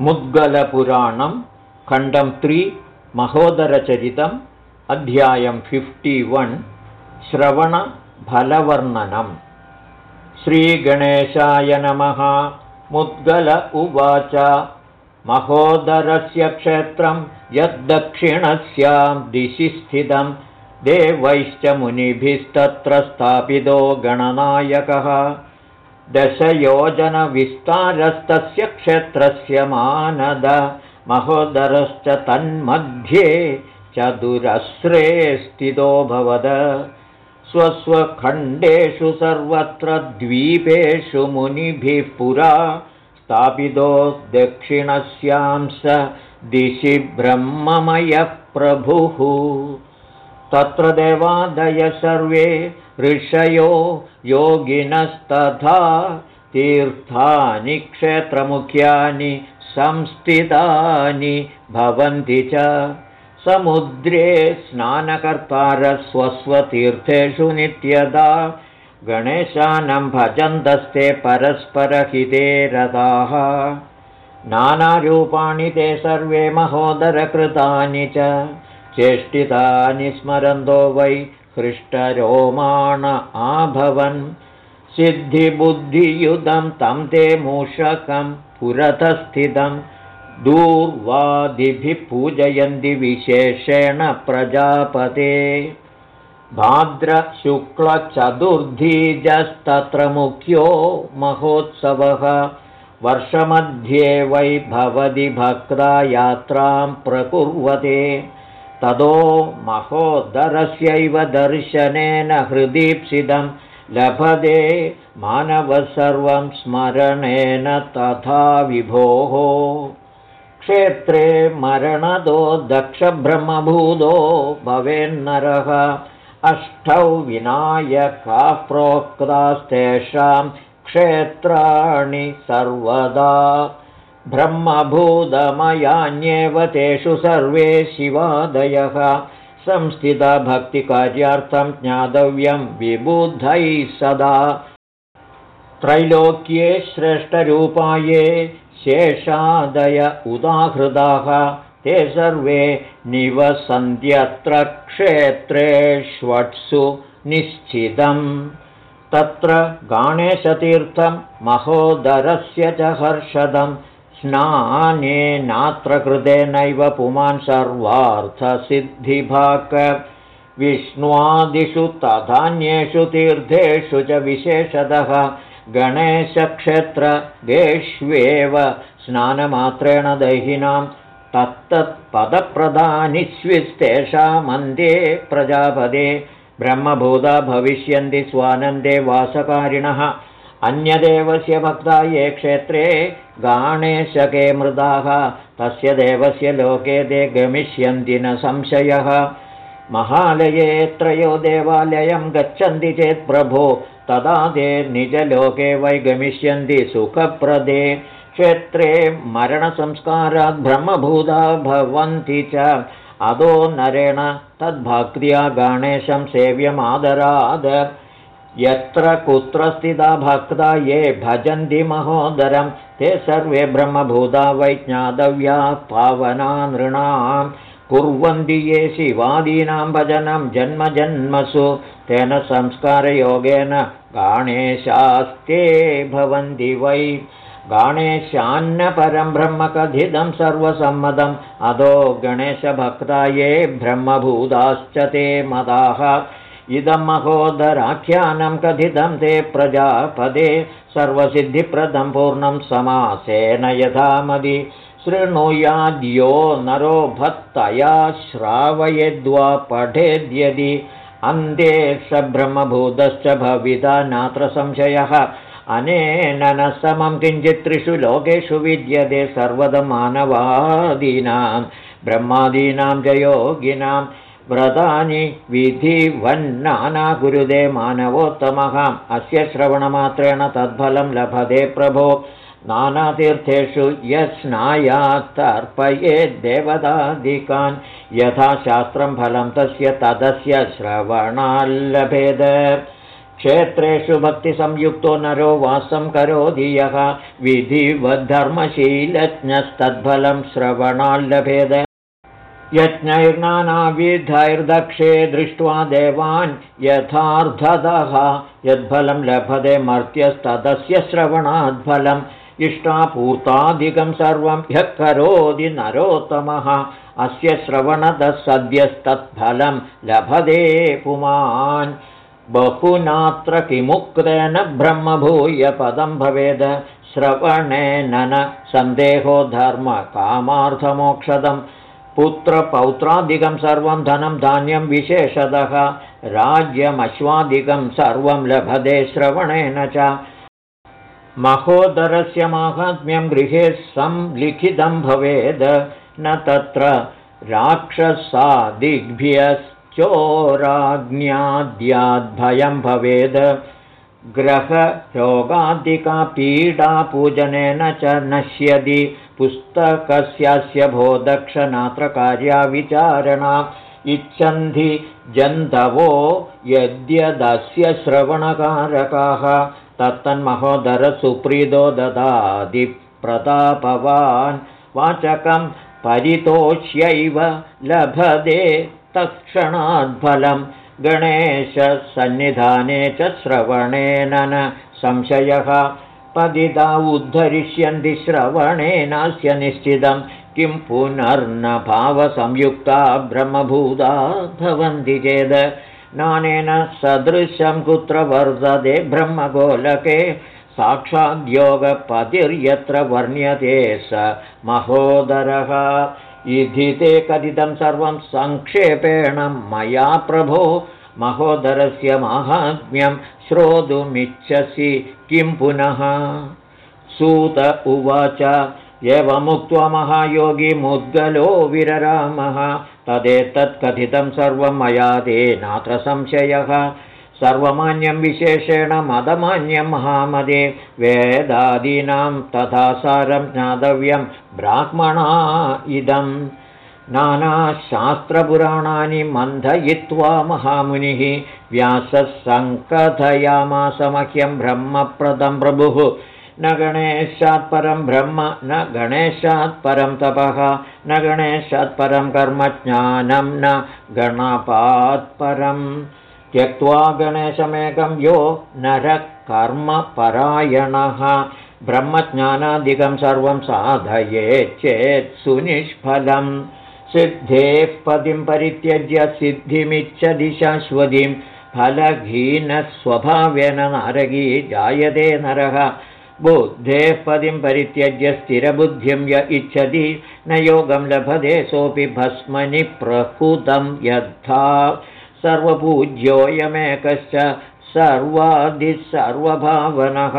मुद्गलपुराणं खण्डं त्रि महोदरचरितम् अध्यायं fifty one श्रवणफलवर्णनम् श्रीगणेशाय नमः। मुद्गल उवाच। महोदरस्य क्षेत्रं यद्दक्षिणस्यां दिशि स्थितं। देवैश्च मुनिभिस्तत्र स्थापितो गणनायकः दशयोजनविस्तारस्तस्य क्षेत्रस्य मानद महोदरश्च तन्मध्ये चतुरस्रे स्थितोऽभवद स्वस्वखण्डेषु सर्वत्र द्वीपेषु मुनिभिः पुरा स्थापितो दक्षिणस्यां स दिशि ब्रह्ममयः प्रभुः तत्र देवादय सर्वे ऋषयो योगिनस्तथा तीर्थानि क्षेत्रमुख्यानि संस्थितानि भवन्ति च। समुद्रे स्नानकर्तारस्वस्वतीर्थेषु नित्यदा गणेशानं भजन्तस्ते परस्परहिते रथाः। नानारूपाणि ते सर्वे महोदरकृतानि च चेष्टितानि स्मरन्तो वै हृष्टरोमाण आभवन्। सिद्धिबुद्धियुधं तं ते मूषकं पुरतस्थितं। दूर्वादिभिः पूजयन्ति विशेषेण प्रजापते। भाद्रशुक्लचतुर्धीजस्तत्र मुख्यो महोत्सवः। वर्षमध्ये वै भवति भक्ता यात्रां प्रकुर्वते ततो महोदरस्यैव दर्शनेन हृदीप्सितं लभते मानवः सर्वं स्मरणेन तथा विभोः। क्षेत्रे मरणदो दक्षब्रह्मभूतो भवेन्नरः। अष्टौ विनायकाः प्रोक्तास्तेषां क्षेत्राणि सर्वदा ब्रह्मभूतमयान्येव तेषु सर्वे शिवादयः। संस्थितभक्तिकार्यार्थं ज्ञातव्यं विबुधैः सदा। त्रैलोक्ये श्रेष्ठरूपाये शेषादय उदाहृदाः ते सर्वे निवसन्त्यत्र क्षेत्रेष्वट्सु निश्चितम्। तत्र गाणेशतीर्थं महोदरस्य च हर्षदम् स्नानेनात्र कृतेनैव पुमान् सर्वार्थसिद्धिभाक्। विष्णुवादिषु तथान्येषु तीर्थेषु च विशेषतः गणेशक्षेत्रदेष्वेव स्नानमात्रेण दहिनां तत्तत्पदप्रधानि स्विस्तेषामन्ते प्रजापदे ब्रह्मभूता भविष्यन्ति स्वानन्दे वासकारिणः अन्यदेवस्य भक्ता ये क्षेत्रे गाणेशके मृदाः तस्य देवस्य लोके ते गमिष्यन्ति न संशयः। महालये त्रयो देवालयं गच्छन्ति चेत् प्रभो तदा ते निजलोके वै गमिष्यन्ति सुखप्रदे। क्षेत्रे मरणसंस्कारात् ब्रह्मभूता भवन्ति च। अदो नरेण तद्भक्त्या गणेशं सेव्यमादराद यत्र कुत्र स्थिता भक्ता ये भजन्ति महोदरं ते सर्वे ब्रह्मभूता वैज्ञातव्या पावना नृणां। कुर्वन्ति ये शिवादीनां भजनं जन्मजन्मसु तेन संस्कारयोगेन गाणेशास्ते भवन्ति वै। गाणेशान्नपरं ब्रह्मकथितं सर्वसम्मतम् अधो गणेशभक्ता ये ब्रह्मभूताश्च ते मदाः इदं महोदराख्यानं कथितं ते प्रजापदे सर्वसिद्धिप्रदं पूर्णं समासेन यथामदि। शृणुयाद्यो नरो भत्तया श्रावयेद्वा पठेद्यदि। अन्ते स ब्रह्मभूतश्च भविता नात्र संशयः। अनेन न समं किञ्चित् त्रिषु लोकेषु विद्यते सर्वदमानवादीनां ब्रह्मादीनां च योगिनां व्रतानि विधिवन्नानाकुरुदे मानवोत्तमः। अस्य श्रवणमात्रेण तद्फलं लभते प्रभो। नानातीर्थेषु यस्नायात्तर्पयेद्देवतादिकान् यथा शास्त्रं फलं तस्य तदस्य श्रवणाल्लभेद क्षेत्रेषु भक्तिसंयुक्तो नरो वासं करोति यः। विधिवद्धर्मशीलज्ञस्तद्फलं श्रवणाल्लभेद यज्ञैर्नानाविधैर्दक्षे दृष्ट्वा देवान् यथार्थतः यद्फलं लभते मर्त्यस्तदस्य श्रवणाद्फलम्। इष्टापूर्तादिकं सर्वं ह्यः करोति नरोत्तमः। अस्य श्रवणतः सद्यस्तत्फलं लभते पुमान्। बहुनात्र किमुक्तेन ब्रह्मभूयपदं भवेद। श्रवणेन सन्देहो धर्मकामार्थमोक्षदं पुत्रपौत्रादिकं सर्वं धनं धान्यं विशेषतः राज्यमश्वादिकं सर्वं लभते श्रवणेन च। महोदरस्य माहात्म्यं गृहे संलिखितं भवेद्। न तत्र राक्षसादिग्भ्यस् चोराज्ञाद्याद्भयं भवेद् ग्रहरोगादिका पीडा पूजनेन च नश्यति पुस्तकस्यास्य भोदक्षनात्रकार्या विचारणा इच्छन्ति जन्तवो यद्यदस्य श्रवणकारकाः। तत्तन्महोदरसुप्रीदो ददादिप्रतापवान् वाचकं परितोष्यैव लभते तत्क्षणाद्फलं गणेशसन्निधाने च श्रवणेन न संशयः। पदिता उद्धरिष्यन्ति श्रवणेनास्य निश्चितं। किं पुनर्न भावसंयुक्ता ब्रह्मभूता भवन्ति चेद्। नानेन सदृशं कुत्र वर्तते ब्रह्मगोलके। साक्षाद्योगपतिर्यत्र वर्ण्यते स महोदरः इति ते कथितं सर्वं सङ्क्षेपेण मया प्रभो महोदरस्य माहात्म्यं श्रोतुमिच्छसि किं पुनः? सूत उवाच एवमुक्त्वा महायोगी मुद्गलो विररामः तदेतत्कथितं सर्वं मया ते नात्र संशयः सर्वमान्यं विशेषेण मदमान्यं महामदे वेदादीनां तथा सारं ज्ञातव्यं ब्राह्मणा इदं नानाशास्त्रपुराणानि मन्थयित्वा महामुनिः व्यासः सङ्कथयामासमह्यं ब्रह्मप्रदं प्रभुः। न गणेशात्परं ब्रह्म न गणेशात्परं तपः न गणेशात्परं कर्मज्ञानं न गणपात्परम् त्यक्त्वा गणेशमेकं यो नरः कर्मपरायणः ब्रह्मज्ञानादिकं सर्वं चेत् सुनिष्फलं सिद्धेः पदिं परित्यज्य सिद्धिमिच्छति शाश्वतीं फलहीनस्वभावेन नरगी जायते नरः। बुद्धेः पदिं परित्यज्य स्थिरबुद्धिं य इच्छति न योगं लभते सोऽपि भस्मनि प्रहुतं यथा सर्वपूज्योऽयमेकश्च सर्वादिः सर्वभावनः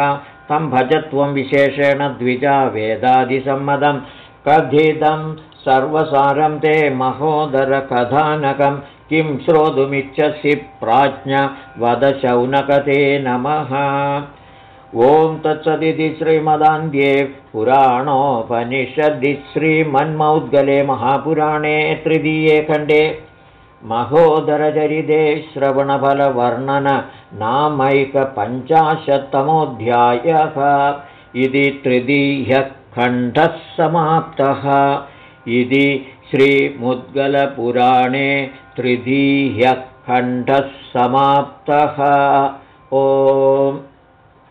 तं भजत्वं विशेषेण द्विजा वेदादिसम्मतं कथितं सर्वसारं ते महोदरकथानकं किं श्रोतुमिच्छसि प्राज्ञ वदशौनकते नमः। ॐ तत्सदिति श्रीमदान्ध्ये पुराणोपनिषदि श्रीमन्मौद्गले महापुराणे तृतीये खण्डे महोदरचरिते श्रवणफलवर्णन नामैकपञ्चाशत्तमोऽध्यायः इति तृतीयः खण्डः समाप्तः। इति श्रीमुद्गलपुराणे तृतीयः खण्डः समाप्तः। ओम्